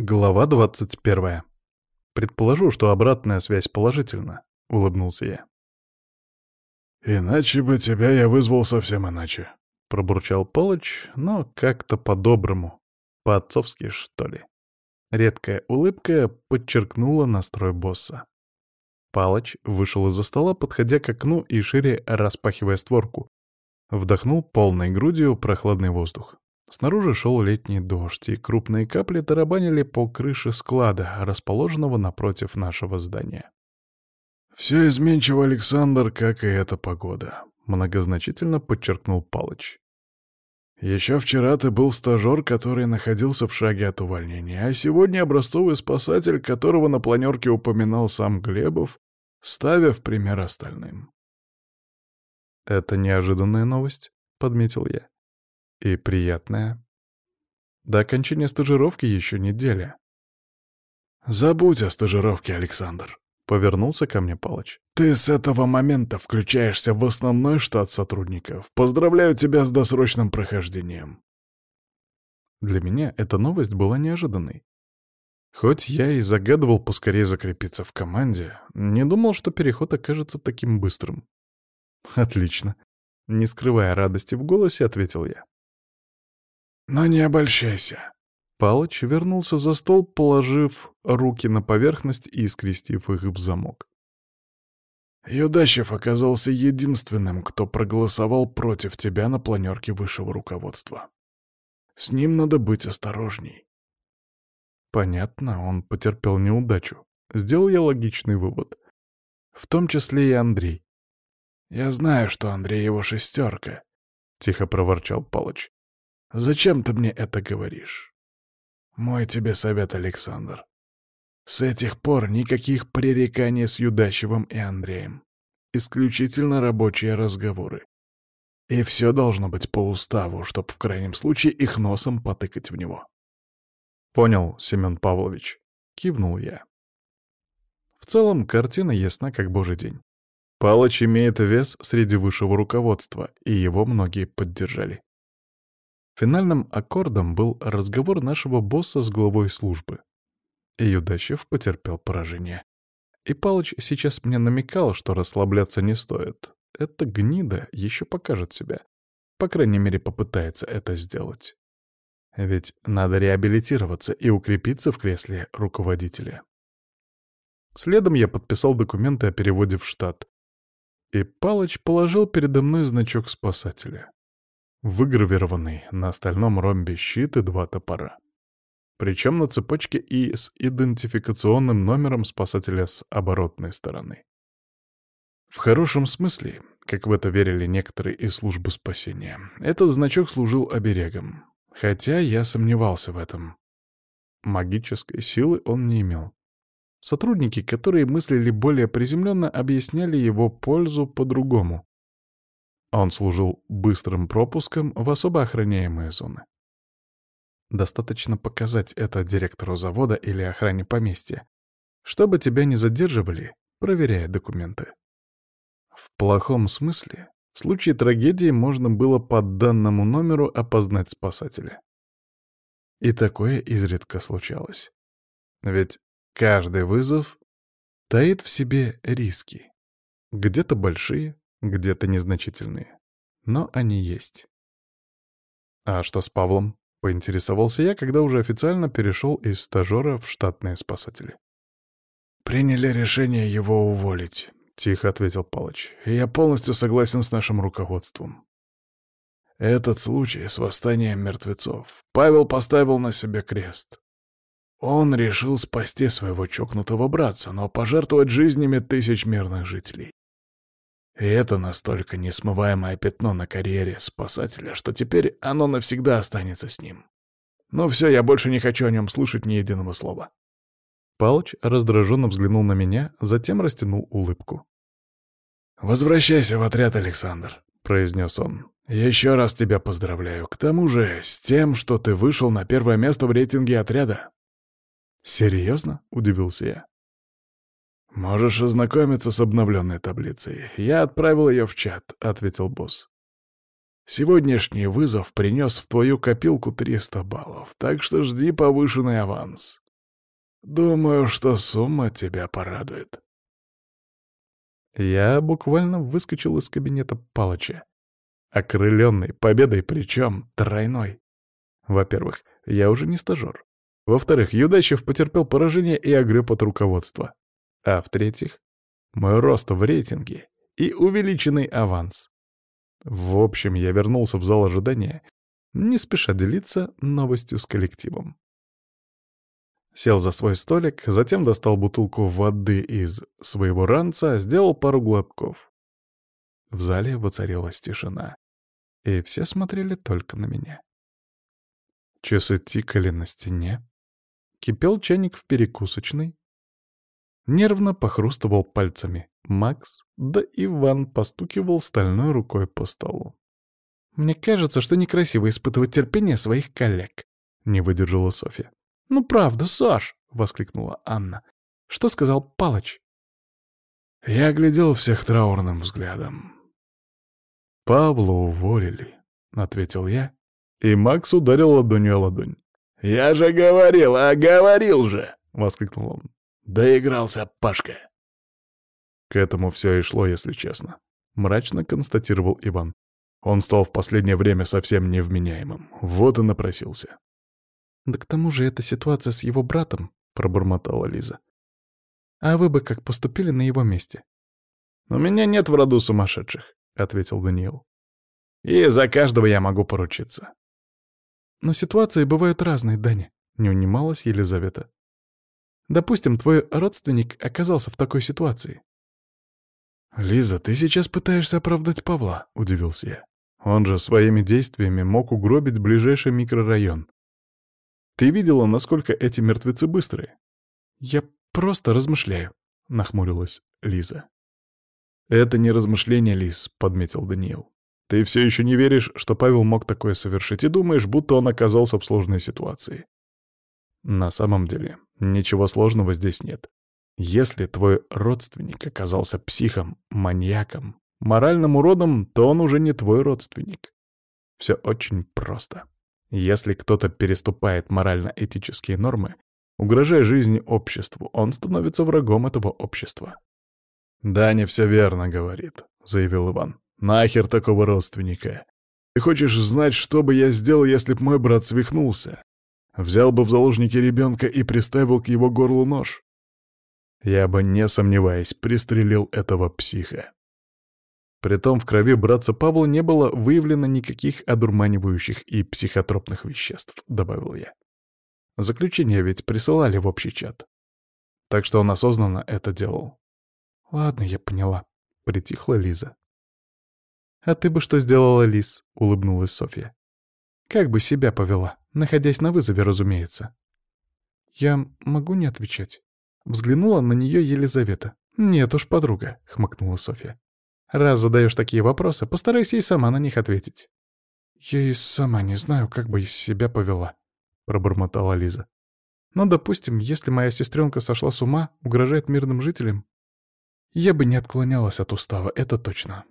Глава 21. Предположу, что обратная связь положительна, улыбнулся я. Иначе бы тебя я вызвал совсем иначе, пробурчал Палыч, но как-то по-доброму, по-отцовски, что ли. Редкая улыбка подчеркнула настрой босса. Палыч вышел из-за стола, подходя к окну и шире распахивая створку. Вдохнул полной грудью прохладный воздух. Снаружи шел летний дождь, и крупные капли тарабанили по крыше склада, расположенного напротив нашего здания. «Все изменчиво, Александр, как и эта погода», — многозначительно подчеркнул Палыч. «Еще вчера ты был стажер, который находился в шаге от увольнения, а сегодня образцовый спасатель, которого на планерке упоминал сам Глебов, ставя в пример остальным». «Это неожиданная новость», — подметил я. И приятная. До окончания стажировки еще неделя. «Забудь о стажировке, Александр», — повернулся ко мне Палыч. «Ты с этого момента включаешься в основной штат сотрудников. Поздравляю тебя с досрочным прохождением». Для меня эта новость была неожиданной. Хоть я и загадывал поскорее закрепиться в команде, не думал, что переход окажется таким быстрым. «Отлично», — не скрывая радости в голосе, ответил я. Но не обольщайся. Палыч вернулся за стол, положив руки на поверхность и скрестив их в замок. Юдащев оказался единственным, кто проголосовал против тебя на планерке высшего руководства. С ним надо быть осторожней. Понятно, он потерпел неудачу. Сделал я логичный вывод. В том числе и Андрей. Я знаю, что Андрей его шестерка, — тихо проворчал Палыч. Зачем ты мне это говоришь? Мой тебе совет, Александр. С этих пор никаких пререканий с Юдачевым и Андреем. Исключительно рабочие разговоры. И все должно быть по уставу, чтобы в крайнем случае их носом потыкать в него. Понял, Семен Павлович. Кивнул я. В целом, картина ясна как божий день. Палыч имеет вес среди высшего руководства, и его многие поддержали. Финальным аккордом был разговор нашего босса с главой службы. Юдачев потерпел поражение. И Палыч сейчас мне намекал, что расслабляться не стоит. Эта гнида еще покажет себя. По крайней мере, попытается это сделать. Ведь надо реабилитироваться и укрепиться в кресле руководителя. Следом я подписал документы о переводе в штат. И Палыч положил передо мной значок спасателя выгравированный на остальном ромбе щит и два топора. Причем на цепочке и с идентификационным номером спасателя с оборотной стороны. В хорошем смысле, как в это верили некоторые из службы спасения, этот значок служил оберегом. Хотя я сомневался в этом. Магической силы он не имел. Сотрудники, которые мыслили более приземленно, объясняли его пользу по-другому. Он служил быстрым пропуском в особо охраняемые зоны. Достаточно показать это директору завода или охране поместья, чтобы тебя не задерживали, проверяя документы. В плохом смысле, в случае трагедии можно было по данному номеру опознать спасателя. И такое изредка случалось. Ведь каждый вызов таит в себе риски. Где-то большие, где-то незначительные. Но они есть. А что с Павлом? Поинтересовался я, когда уже официально перешел из стажера в штатные спасатели. «Приняли решение его уволить», — тихо ответил Палыч. «Я полностью согласен с нашим руководством. Этот случай с восстанием мертвецов. Павел поставил на себе крест. Он решил спасти своего чокнутого братца, но пожертвовать жизнями тысяч мирных жителей. И это настолько несмываемое пятно на карьере спасателя, что теперь оно навсегда останется с ним. Ну все, я больше не хочу о нем слушать ни единого слова. Палыч раздраженно взглянул на меня, затем растянул улыбку. «Возвращайся в отряд, Александр», — произнес он. «Еще раз тебя поздравляю. К тому же, с тем, что ты вышел на первое место в рейтинге отряда». «Серьезно?» — удивился я. «Можешь ознакомиться с обновленной таблицей. Я отправил ее в чат», — ответил босс. «Сегодняшний вызов принес в твою копилку 300 баллов, так что жди повышенный аванс. Думаю, что сумма тебя порадует». Я буквально выскочил из кабинета Палыча. Окрыленный, победой причем тройной. Во-первых, я уже не стажер. Во-вторых, Юдачев потерпел поражение и огреб от руководства. А в-третьих, мой рост в рейтинге и увеличенный аванс. В общем, я вернулся в зал ожидания, не спеша делиться новостью с коллективом. Сел за свой столик, затем достал бутылку воды из своего ранца, сделал пару глотков. В зале воцарилась тишина, и все смотрели только на меня. Часы тикали на стене. Кипел чайник в перекусочной, нервно похрустывал пальцами Макс, да Иван постукивал стальной рукой по столу. «Мне кажется, что некрасиво испытывать терпение своих коллег», — не выдержала Софья. «Ну правда, Саш!» — воскликнула Анна. «Что сказал Палыч?» Я глядел всех траурным взглядом. «Павла уволили», — ответил я, и Макс ударил ладонью о ладонь. «Я же говорил, а говорил же!» — воскликнул он. Доигрался Пашка. К этому все и шло, если честно. Мрачно констатировал Иван. Он стал в последнее время совсем невменяемым. Вот и напросился. «Да к тому же эта ситуация с его братом», — пробормотала Лиза. «А вы бы как поступили на его месте?» «У меня нет в роду сумасшедших», — ответил Даниил. «И за каждого я могу поручиться». «Но ситуации бывают разные, Даня», — не унималась Елизавета. Допустим, твой родственник оказался в такой ситуации. «Лиза, ты сейчас пытаешься оправдать Павла», — удивился я. «Он же своими действиями мог угробить ближайший микрорайон. Ты видела, насколько эти мертвецы быстрые?» «Я просто размышляю», — нахмурилась Лиза. «Это не размышление, Лиз», — подметил Даниил. «Ты все еще не веришь, что Павел мог такое совершить, и думаешь, будто он оказался в сложной ситуации. На самом деле, ничего сложного здесь нет. Если твой родственник оказался психом, маньяком, моральным уродом, то он уже не твой родственник. Все очень просто. Если кто-то переступает морально-этические нормы, угрожая жизни обществу, он становится врагом этого общества. «Да, не все верно, — говорит», — заявил Иван. «Нахер такого родственника? Ты хочешь знать, что бы я сделал, если б мой брат свихнулся? взял бы в заложники ребенка и приставил к его горлу нож. Я бы, не сомневаясь, пристрелил этого психа. Притом в крови братца Павла не было выявлено никаких одурманивающих и психотропных веществ, добавил я. Заключение ведь присылали в общий чат. Так что он осознанно это делал. «Ладно, я поняла», — притихла Лиза. «А ты бы что сделала, Лиз?» — улыбнулась Софья. «Как бы себя повела?» находясь на вызове, разумеется. «Я могу не отвечать?» Взглянула на нее Елизавета. «Нет уж, подруга», — хмыкнула Софья. «Раз задаешь такие вопросы, постарайся и сама на них ответить». «Я и сама не знаю, как бы из себя повела», — пробормотала Лиза. «Но, допустим, если моя сестренка сошла с ума, угрожает мирным жителям, я бы не отклонялась от устава, это точно».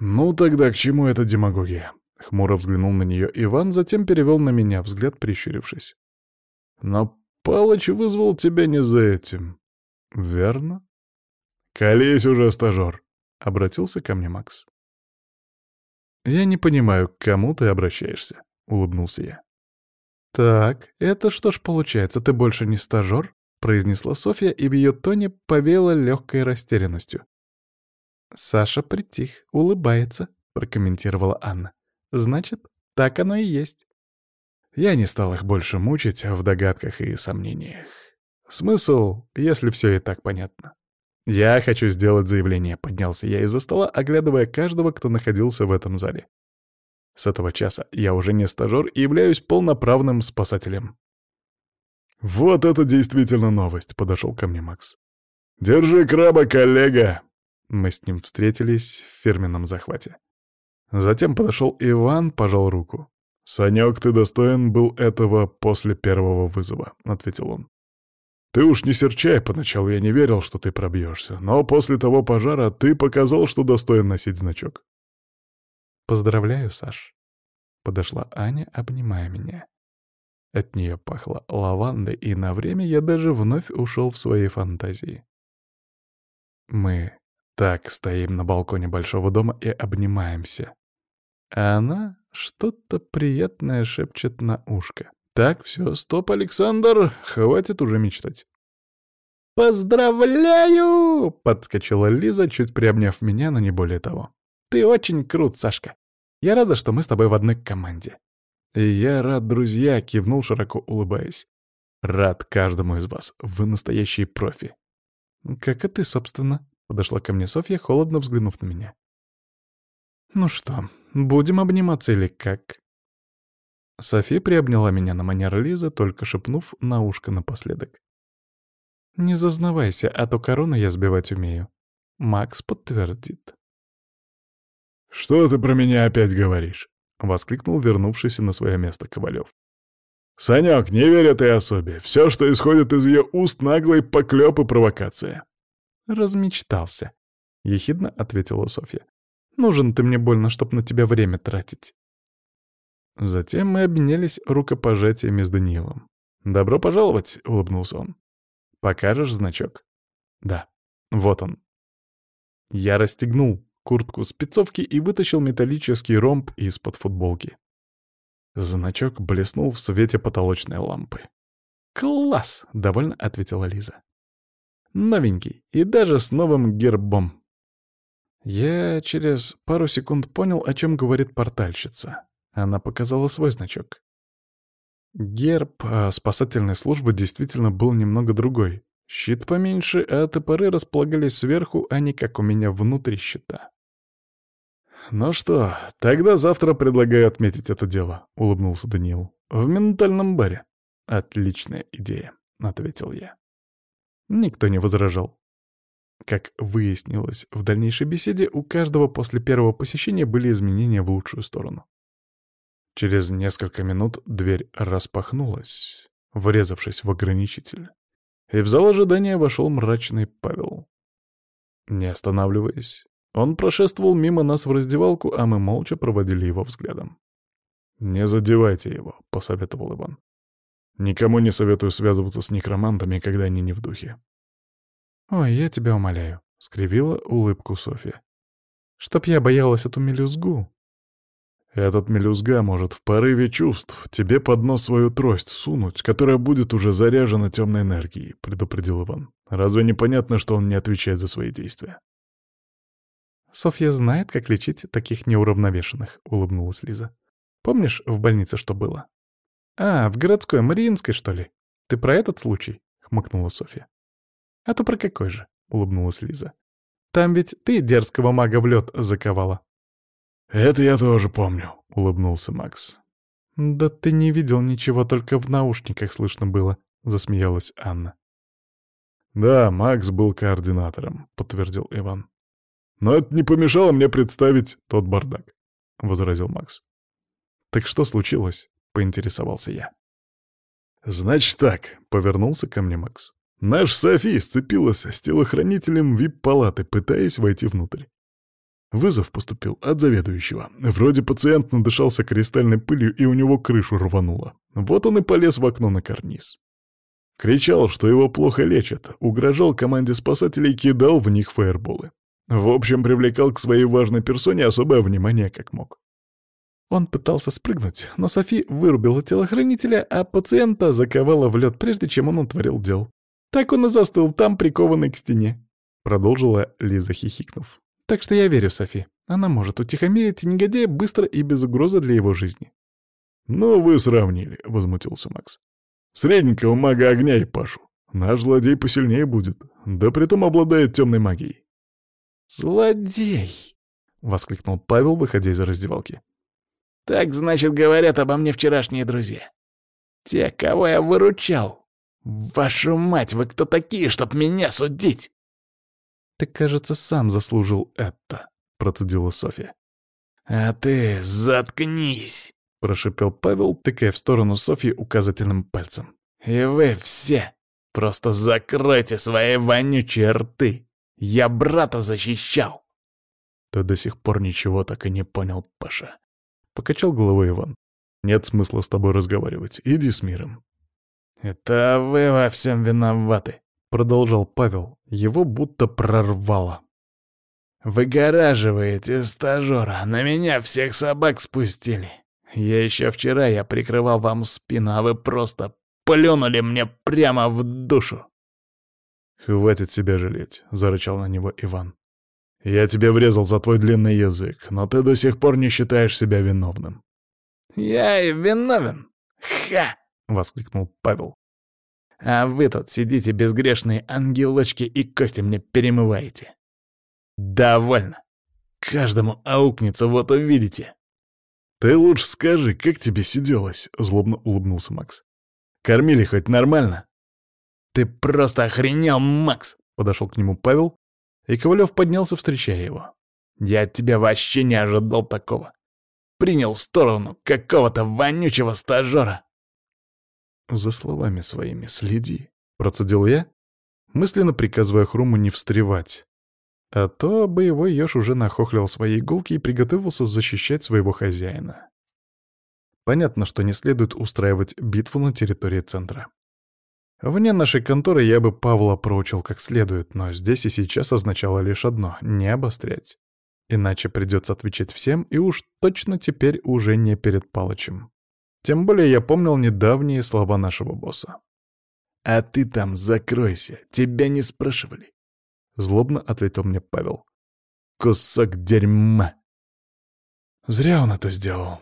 «Ну тогда к чему эта демагогия?» Хмуро взглянул на нее Иван, затем перевел на меня взгляд, прищурившись. «Но Палыч вызвал тебя не за этим». «Верно?» «Колись уже, стажер!» — обратился ко мне Макс. «Я не понимаю, к кому ты обращаешься?» — улыбнулся я. «Так, это что ж получается, ты больше не стажер?» — произнесла Софья, и в ее тоне повела легкой растерянностью. «Саша притих, улыбается», — прокомментировала Анна. Значит, так оно и есть. Я не стал их больше мучить в догадках и сомнениях. Смысл, если все и так понятно. «Я хочу сделать заявление», — поднялся я из-за стола, оглядывая каждого, кто находился в этом зале. «С этого часа я уже не стажер и являюсь полноправным спасателем». «Вот это действительно новость», — подошел ко мне Макс. «Держи краба, коллега!» Мы с ним встретились в фирменном захвате. Затем подошел Иван, пожал руку. «Санек, ты достоин был этого после первого вызова», — ответил он. «Ты уж не серчай, поначалу я не верил, что ты пробьешься, но после того пожара ты показал, что достоин носить значок». «Поздравляю, Саш», — подошла Аня, обнимая меня. От нее пахло лавандой, и на время я даже вновь ушел в свои фантазии. Мы так стоим на балконе большого дома и обнимаемся. А она что-то приятное шепчет на ушко. «Так, все, стоп, Александр, хватит уже мечтать». «Поздравляю!» — подскочила Лиза, чуть приобняв меня, но не более того. «Ты очень крут, Сашка. Я рада, что мы с тобой в одной команде». «И я рад, друзья!» — кивнул, широко улыбаясь. «Рад каждому из вас. Вы настоящие профи». «Как и ты, собственно», — подошла ко мне Софья, холодно взглянув на меня. «Ну что, Будем обниматься или как?» Софи приобняла меня на манер Лизы, только шепнув на ушко напоследок. «Не зазнавайся, а то корону я сбивать умею». Макс подтвердит. «Что ты про меня опять говоришь?» — воскликнул вернувшийся на свое место Ковалев. «Санек, не верь этой особе. Все, что исходит из ее уст, наглый поклеп и провокация». «Размечтался», — ехидно ответила Софья. Нужен ты мне больно, чтоб на тебя время тратить. Затем мы обменялись рукопожатиями с Даниилом. «Добро пожаловать», — улыбнулся он. «Покажешь значок?» «Да, вот он». Я расстегнул куртку спецовки и вытащил металлический ромб из-под футболки. Значок блеснул в свете потолочной лампы. «Класс!» — довольно ответила Лиза. «Новенький и даже с новым гербом. Я через пару секунд понял, о чем говорит портальщица. Она показала свой значок. Герб а, спасательной службы действительно был немного другой. Щит поменьше, а топоры располагались сверху, а не как у меня внутри щита. «Ну что, тогда завтра предлагаю отметить это дело», — улыбнулся Даниил. «В ментальном баре». «Отличная идея», — ответил я. Никто не возражал. Как выяснилось в дальнейшей беседе, у каждого после первого посещения были изменения в лучшую сторону. Через несколько минут дверь распахнулась, врезавшись в ограничитель. И в зал ожидания вошел мрачный Павел. Не останавливаясь, он прошествовал мимо нас в раздевалку, а мы молча проводили его взглядом. «Не задевайте его», — посоветовал Иван. «Никому не советую связываться с некромантами, когда они не в духе. «Ой, я тебя умоляю», — скривила улыбку Софья. «Чтоб я боялась эту мелюзгу». «Этот мелюзга может в порыве чувств тебе под нос свою трость сунуть, которая будет уже заряжена темной энергией», — предупредил Иван. «Разве непонятно, что он не отвечает за свои действия?» «Софья знает, как лечить таких неуравновешенных», — улыбнулась Лиза. «Помнишь, в больнице что было?» «А, в городской, Мариинской, что ли? Ты про этот случай?» — хмыкнула Софья. «А то про какой же?» — улыбнулась Лиза. «Там ведь ты дерзкого мага в лед заковала». «Это я тоже помню», — улыбнулся Макс. «Да ты не видел ничего, только в наушниках слышно было», — засмеялась Анна. «Да, Макс был координатором», — подтвердил Иван. «Но это не помешало мне представить тот бардак», — возразил Макс. «Так что случилось?» — поинтересовался я. «Значит так», — повернулся ко мне Макс. Наш София сцепилась с телохранителем вип-палаты, пытаясь войти внутрь. Вызов поступил от заведующего. Вроде пациент надышался кристальной пылью, и у него крышу рвануло. Вот он и полез в окно на карниз. Кричал, что его плохо лечат, угрожал команде спасателей, и кидал в них фаерболы. В общем, привлекал к своей важной персоне особое внимание, как мог. Он пытался спрыгнуть, но Софи вырубила телохранителя, а пациента заковала в лед, прежде чем он утворил дел. Так он и застыл там, прикованный к стене», — продолжила Лиза, хихикнув. «Так что я верю Софи. Она может утихомирить негодяя быстро и без угрозы для его жизни». «Ну, вы сравнили», — возмутился Макс. «Средненького мага огня и Пашу. Наш злодей посильнее будет, да притом обладает темной магией». «Злодей!» — воскликнул Павел, выходя из раздевалки. «Так, значит, говорят обо мне вчерашние друзья. Те, кого я выручал, «Вашу мать, вы кто такие, чтоб меня судить?» «Ты, кажется, сам заслужил это», — процедила Софья. «А ты заткнись!» — прошипел Павел, тыкая в сторону Софьи указательным пальцем. «И вы все просто закройте свои вонючие рты! Я брата защищал!» «Ты до сих пор ничего так и не понял, Паша», — покачал головой Иван. «Нет смысла с тобой разговаривать. Иди с миром». «Это вы во всем виноваты», — продолжал Павел. Его будто прорвало. «Выгораживаете стажера, на меня всех собак спустили. Я еще вчера я прикрывал вам спину, а вы просто плюнули мне прямо в душу». «Хватит себя жалеть», — зарычал на него Иван. «Я тебе врезал за твой длинный язык, но ты до сих пор не считаешь себя виновным». «Я и виновен! Ха!» — воскликнул Павел. «А вы тут сидите, безгрешные ангелочки, и кости мне перемываете». «Довольно. Каждому аукнется, вот увидите». «Ты лучше скажи, как тебе сиделось?» — злобно улыбнулся Макс. «Кормили хоть нормально?» «Ты просто охренел, Макс!» — подошел к нему Павел, и Ковалев поднялся, встречая его. «Я от тебя вообще не ожидал такого. Принял сторону какого-то вонючего стажера». «За словами своими следи», — процедил я, мысленно приказывая Хруму не встревать. А то боевой еж уже нахохлил свои иголки и приготовился защищать своего хозяина. Понятно, что не следует устраивать битву на территории центра. Вне нашей конторы я бы Павла проучил как следует, но здесь и сейчас означало лишь одно — не обострять. Иначе придется отвечать всем, и уж точно теперь уже не перед Палычем. Тем более я помнил недавние слова нашего босса. «А ты там закройся, тебя не спрашивали», — злобно ответил мне Павел. «Кусок дерьма!» Зря он это сделал.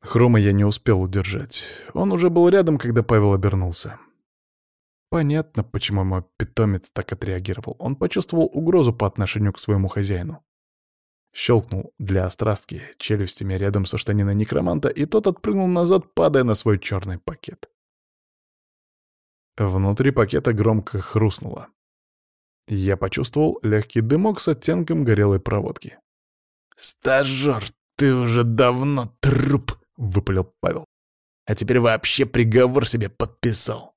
Хрома я не успел удержать. Он уже был рядом, когда Павел обернулся. Понятно, почему мой питомец так отреагировал. Он почувствовал угрозу по отношению к своему хозяину. Щелкнул для острастки челюстями рядом со штаниной некроманта, и тот отпрыгнул назад, падая на свой черный пакет. Внутри пакета громко хрустнуло. Я почувствовал легкий дымок с оттенком горелой проводки. «Стажер, ты уже давно труп!» — выпалил Павел. «А теперь вообще приговор себе подписал!»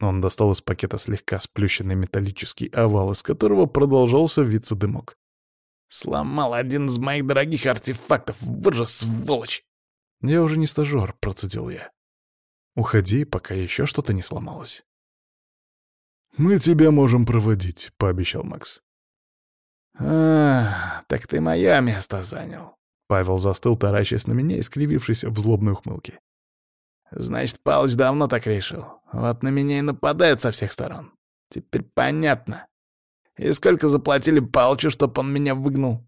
Он достал из пакета слегка сплющенный металлический овал, из которого продолжался виться дымок. Сломал один из моих дорогих артефактов. Вы же сволочь! Я уже не стажер, процедил я. Уходи, пока еще что-то не сломалось. Мы тебя можем проводить, пообещал Макс. А, так ты мое место занял. Павел застыл, таращаясь на меня и скривившись в злобной ухмылке. Значит, Палыч давно так решил. Вот на меня и нападает со всех сторон. Теперь понятно. И сколько заплатили Палчу, чтоб он меня выгнал?»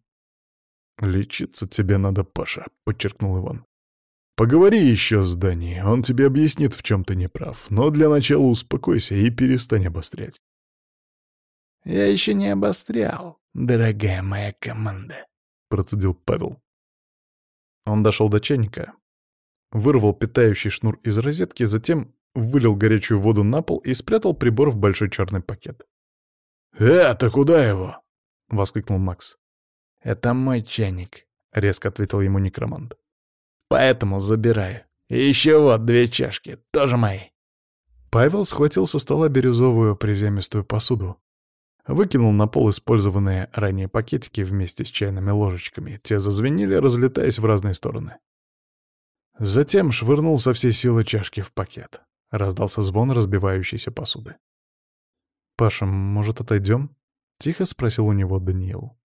«Лечиться тебе надо, Паша», — подчеркнул Иван. «Поговори еще с Дани, он тебе объяснит, в чем ты не прав, но для начала успокойся и перестань обострять». «Я еще не обострял, дорогая моя команда», — процедил Павел. Он дошел до чайника, вырвал питающий шнур из розетки, затем вылил горячую воду на пол и спрятал прибор в большой черный пакет. Э, «Это куда его?» — воскликнул Макс. «Это мой чайник», — резко ответил ему некромант. «Поэтому забираю. И еще вот две чашки, тоже мои». Павел схватил со стола бирюзовую приземистую посуду, выкинул на пол использованные ранее пакетики вместе с чайными ложечками. Те зазвенели, разлетаясь в разные стороны. Затем швырнул со всей силы чашки в пакет. Раздался звон разбивающейся посуды. «Паша, может, отойдем?» — тихо спросил у него Даниил.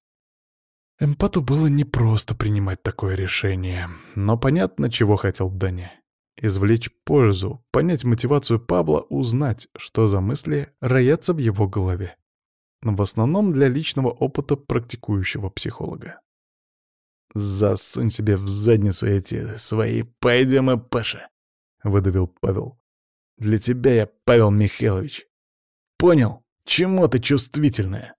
Эмпату было непросто принимать такое решение, но понятно, чего хотел Даня. Извлечь пользу, понять мотивацию Павла, узнать, что за мысли роятся в его голове. Но В основном для личного опыта практикующего психолога. «Засунь себе в задницу эти свои пайдемы, Паша!» — выдавил Павел. «Для тебя я Павел Михайлович. Понял?» Чему ты чувствительная?»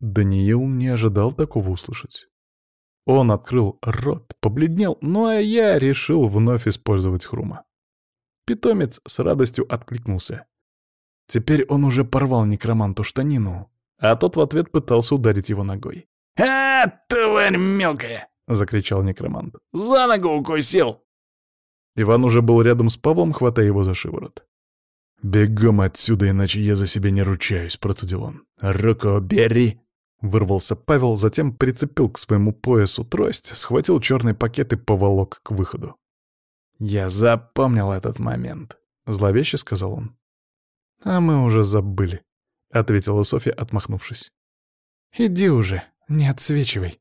Даниил не ожидал такого услышать. Он открыл рот, побледнел, ну а я решил вновь использовать хрума. Питомец с радостью откликнулся. Теперь он уже порвал некроманту штанину, а тот в ответ пытался ударить его ногой. «А, тварь мелкая!» — закричал некромант. «За ногу укусил!» Иван уже был рядом с Павлом, хватая его за шиворот. «Бегом отсюда, иначе я за себя не ручаюсь», — процедил он. «Руку бери!» — вырвался Павел, затем прицепил к своему поясу трость, схватил черный пакет и поволок к выходу. «Я запомнил этот момент», — зловеще сказал он. «А мы уже забыли», — ответила Софья, отмахнувшись. «Иди уже, не отсвечивай».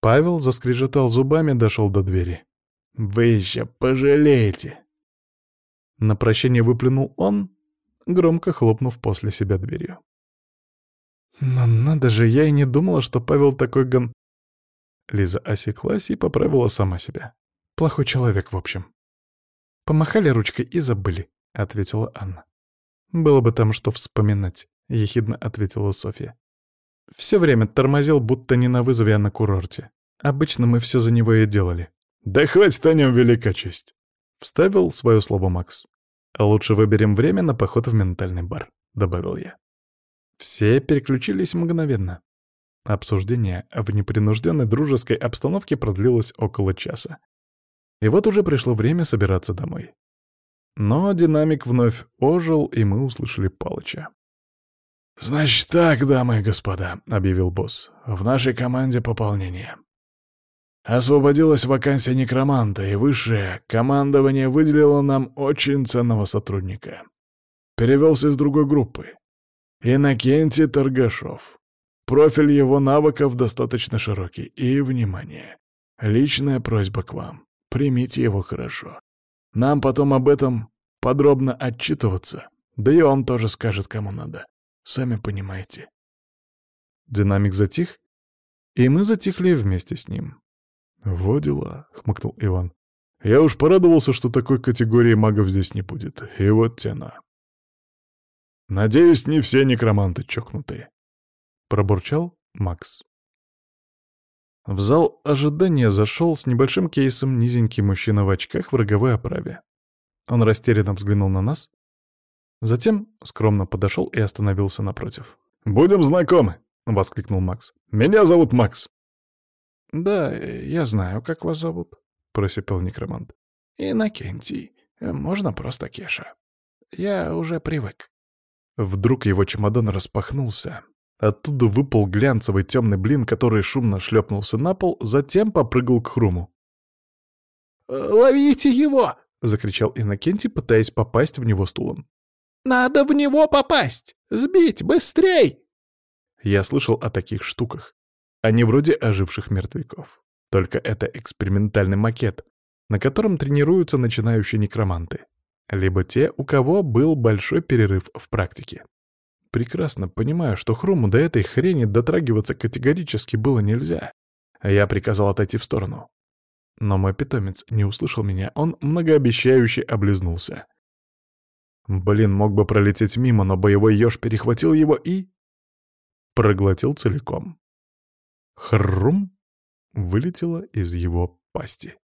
Павел заскрежетал зубами, дошел до двери. «Вы еще пожалеете!» На прощание выплюнул он, громко хлопнув после себя дверью. «Но надо же, я и не думала, что Павел такой гон...» Лиза осеклась и поправила сама себя. «Плохой человек, в общем». «Помахали ручкой и забыли», — ответила Анна. «Было бы там что вспоминать», — ехидно ответила Софья. «Все время тормозил, будто не на вызове, а на курорте. Обычно мы все за него и делали». «Да хватит о нем велика честь!» — вставил свое слово Макс. «А «Лучше выберем время на поход в ментальный бар», — добавил я. Все переключились мгновенно. Обсуждение в непринужденной дружеской обстановке продлилось около часа. И вот уже пришло время собираться домой. Но динамик вновь ожил, и мы услышали Палыча. «Значит так, дамы и господа», — объявил босс, — «в нашей команде пополнение. Освободилась вакансия некроманта, и высшее командование выделило нам очень ценного сотрудника. Перевелся из другой группы. Иннокентий Таргашов. Профиль его навыков достаточно широкий. И, внимание, личная просьба к вам. Примите его хорошо. Нам потом об этом подробно отчитываться. Да и он тоже скажет, кому надо. Сами понимаете. Динамик затих, и мы затихли вместе с ним. «Во дела», — хмыкнул Иван. «Я уж порадовался, что такой категории магов здесь не будет. И вот тена». «Надеюсь, не все некроманты чокнутые», — пробурчал Макс. В зал ожидания зашел с небольшим кейсом низенький мужчина в очках в роговой оправе. Он растерянно взглянул на нас, затем скромно подошел и остановился напротив. «Будем знакомы!» — воскликнул Макс. «Меня зовут Макс. «Да, я знаю, как вас зовут», — просипел некромант. «Инокентий. Можно просто Кеша. Я уже привык». Вдруг его чемодан распахнулся. Оттуда выпал глянцевый темный блин, который шумно шлепнулся на пол, затем попрыгал к хруму. «Э, «Ловите его!» — закричал Иннокентий, пытаясь попасть в него стулом. «Надо в него попасть! Сбить! Быстрей!» Я слышал о таких штуках. Они вроде оживших мертвяков. Только это экспериментальный макет, на котором тренируются начинающие некроманты. Либо те, у кого был большой перерыв в практике. Прекрасно понимаю, что Хрому до этой хрени дотрагиваться категорически было нельзя. Я приказал отойти в сторону. Но мой питомец не услышал меня, он многообещающе облизнулся. Блин, мог бы пролететь мимо, но боевой еж перехватил его и... Проглотил целиком. Хрум! Вылетело из его пасти.